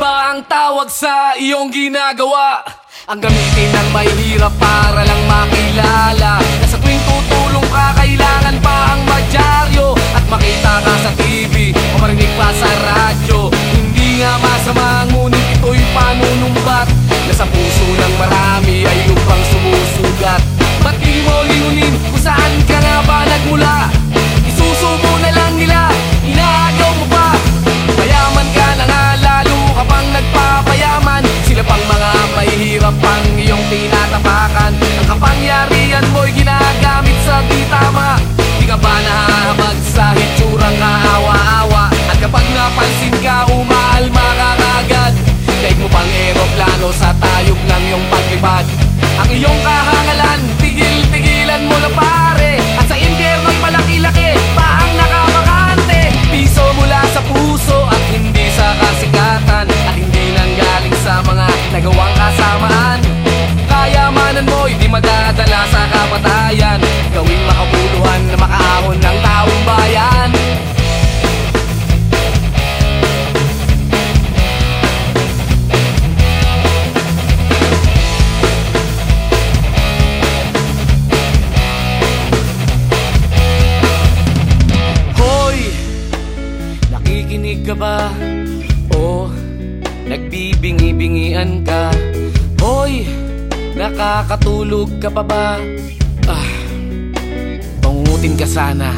ba ang tawag sa iyong ginagawa? Ang gamitin ng may hirap para lang makilala sa tayog ng iyong paglipad Ang iyong kahangalan, tigil-tigilan mo na pare. At sa impyerno'y malaki-laki pa ang nakabakante Piso mula sa puso at hindi sa kasikatan. At hindi nanggaling sa mga nagawang kasamaan. Kayamanan mo'y di madadala sa kamatayan Gawing makabuluhan ka ba? O nagbibingi-bingian ka? Hoy, nakakatulog ka pa ba? Ah, pangungutin ka sana.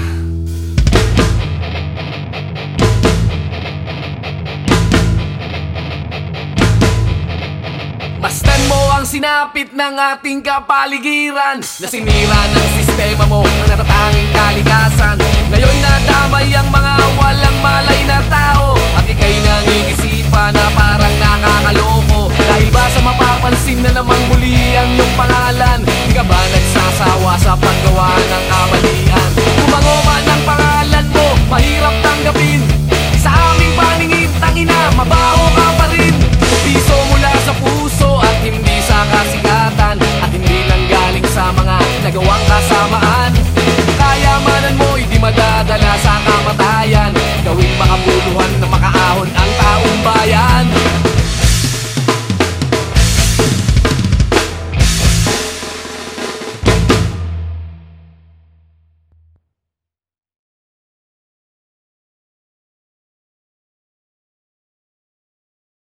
Mastan mo ang sinapit ng ating kapaligiran Na sinira ng sistema mo ang natatanging kalikasan Ngayon nadamay ang mga walang malay